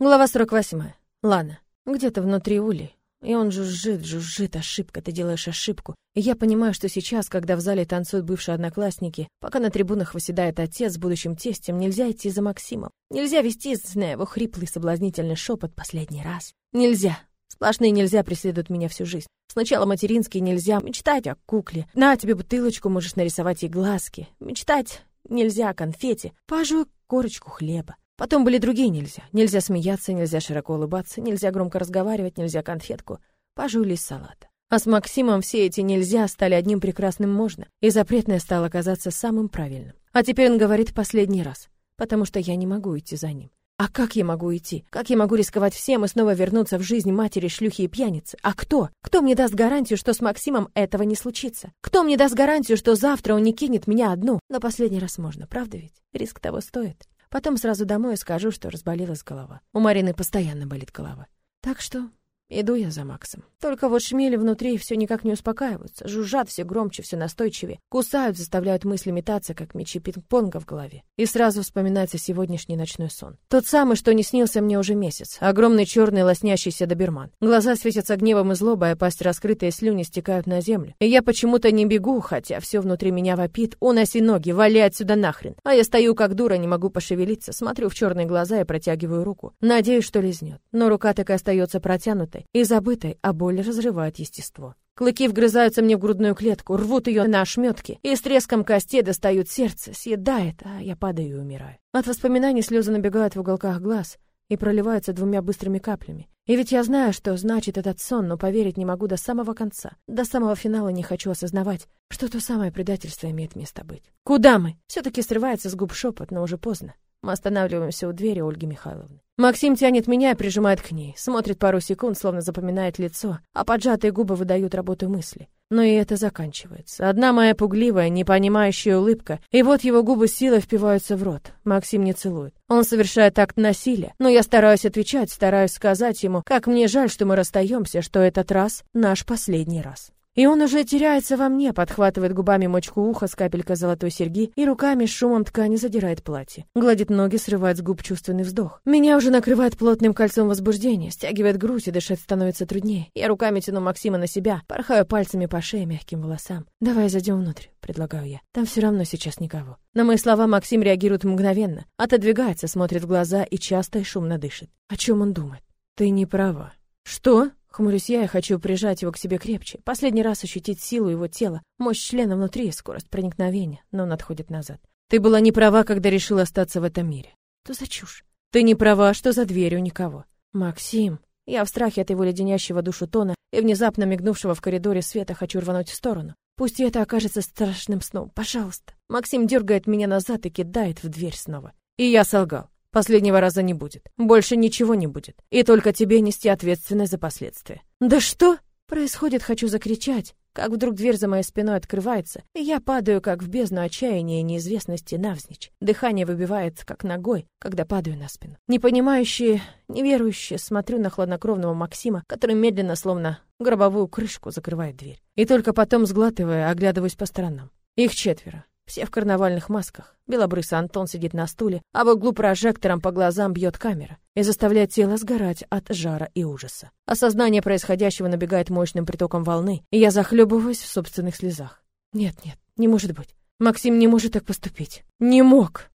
Глава 48. Лана. Где-то внутри Ули. И он жужжит, жужжит, ошибка, ты делаешь ошибку. И я понимаю, что сейчас, когда в зале танцуют бывшие одноклассники, пока на трибунах восседает отец с будущим тестем, нельзя идти за Максимом. Нельзя вести, зная его хриплый соблазнительный шепот последний раз. Нельзя. Сплошные нельзя преследуют меня всю жизнь. Сначала материнские нельзя мечтать о кукле. На тебе бутылочку, можешь нарисовать ей глазки. Мечтать нельзя о конфете. Пожуй корочку хлеба. Потом были другие нельзя. Нельзя смеяться, нельзя широко улыбаться, нельзя громко разговаривать, нельзя конфетку. Пожуй салата. А с Максимом все эти нельзя стали одним прекрасным можно, и запретное стало казаться самым правильным. А теперь он говорит последний раз, потому что я не могу идти за ним. А как я могу идти? Как я могу рисковать всем и снова вернуться в жизнь матери, шлюхи и пьяницы? А кто? Кто мне даст гарантию, что с Максимом этого не случится? Кто мне даст гарантию, что завтра он не кинет меня одну? Но последний раз можно, правда ведь? Риск того стоит. Потом сразу домой скажу, что разболелась голова. У Марины постоянно болит голова. Так что Иду я за Максом. Только вот шмели внутри все никак не успокаиваются, жужжат все громче, все настойчивее, кусают, заставляют мысли метаться, как мячи пинг-понга в голове. И сразу вспоминается сегодняшний ночной сон. Тот самый, что не снился мне уже месяц. Огромный черный лоснящийся доберман. Глаза светятся гневом и злобой, а пасть раскрытые слюни стекают на землю. И я почему-то не бегу, хотя все внутри меня вопит. Уноси ноги, вали отсюда нахрен. А я стою как дура, не могу пошевелиться, смотрю в черные глаза и протягиваю руку. Надеюсь, что лизнет. Но рука так и остается протянутой забытой и забытой, а боль разрывает естество. Клыки вгрызаются мне в грудную клетку, рвут ее на ошметки, и с треском костей достают сердце, съедает, а я падаю и умираю. От воспоминаний слезы набегают в уголках глаз и проливаются двумя быстрыми каплями. И ведь я знаю, что значит этот сон, но поверить не могу до самого конца. До самого финала не хочу осознавать, что то самое предательство имеет место быть. Куда мы? Все-таки срывается с губ шепот, но уже поздно. Мы останавливаемся у двери Ольги Михайловны. Максим тянет меня и прижимает к ней, смотрит пару секунд, словно запоминает лицо, а поджатые губы выдают работу мысли. Но и это заканчивается. Одна моя пугливая, непонимающая улыбка, и вот его губы силой впиваются в рот. Максим не целует. Он совершает акт насилия, но я стараюсь отвечать, стараюсь сказать ему, как мне жаль, что мы расстаемся, что этот раз наш последний раз. И он уже теряется во мне, подхватывает губами мочку уха с капелькой золотой серьги и руками с шумом ткани задирает платье. Гладит ноги, срывает с губ чувственный вздох. Меня уже накрывает плотным кольцом возбуждения, стягивает грудь и дышать становится труднее. Я руками тяну Максима на себя, порхаю пальцами по шее, мягким волосам. «Давай зайдем внутрь», — предлагаю я. «Там все равно сейчас никого». На мои слова Максим реагирует мгновенно, отодвигается, смотрит в глаза и часто и шумно дышит. О чем он думает? «Ты не права». «Что?» Хмурюсь я и хочу прижать его к себе крепче. Последний раз ощутить силу его тела, мощь члена внутри, скорость проникновения, но он отходит назад. Ты была не права, когда решила остаться в этом мире. Что за чушь? Ты не права, что за дверью никого. Максим, я в страхе от его леденящего душу тона и внезапно мигнувшего в коридоре света хочу рвануть в сторону. Пусть это окажется страшным сном, пожалуйста. Максим дергает меня назад и кидает в дверь снова. И я солгал. Последнего раза не будет. Больше ничего не будет. И только тебе нести ответственность за последствия. Да что? Происходит, хочу закричать, как вдруг дверь за моей спиной открывается, и я падаю, как в бездну отчаяния и неизвестности навзничь. Дыхание выбивает, как ногой, когда падаю на спину. Непонимающие, неверующие, смотрю на хладнокровного Максима, который медленно, словно гробовую крышку, закрывает дверь. И только потом, сглатывая, оглядываюсь по сторонам. Их четверо. Все в карнавальных масках. Белобрысый Антон сидит на стуле, а в углу прожектором по глазам бьет камера и заставляет тело сгорать от жара и ужаса. Осознание происходящего набегает мощным притоком волны, и я захлебываюсь в собственных слезах. Нет, нет, не может быть. Максим не может так поступить. Не мог.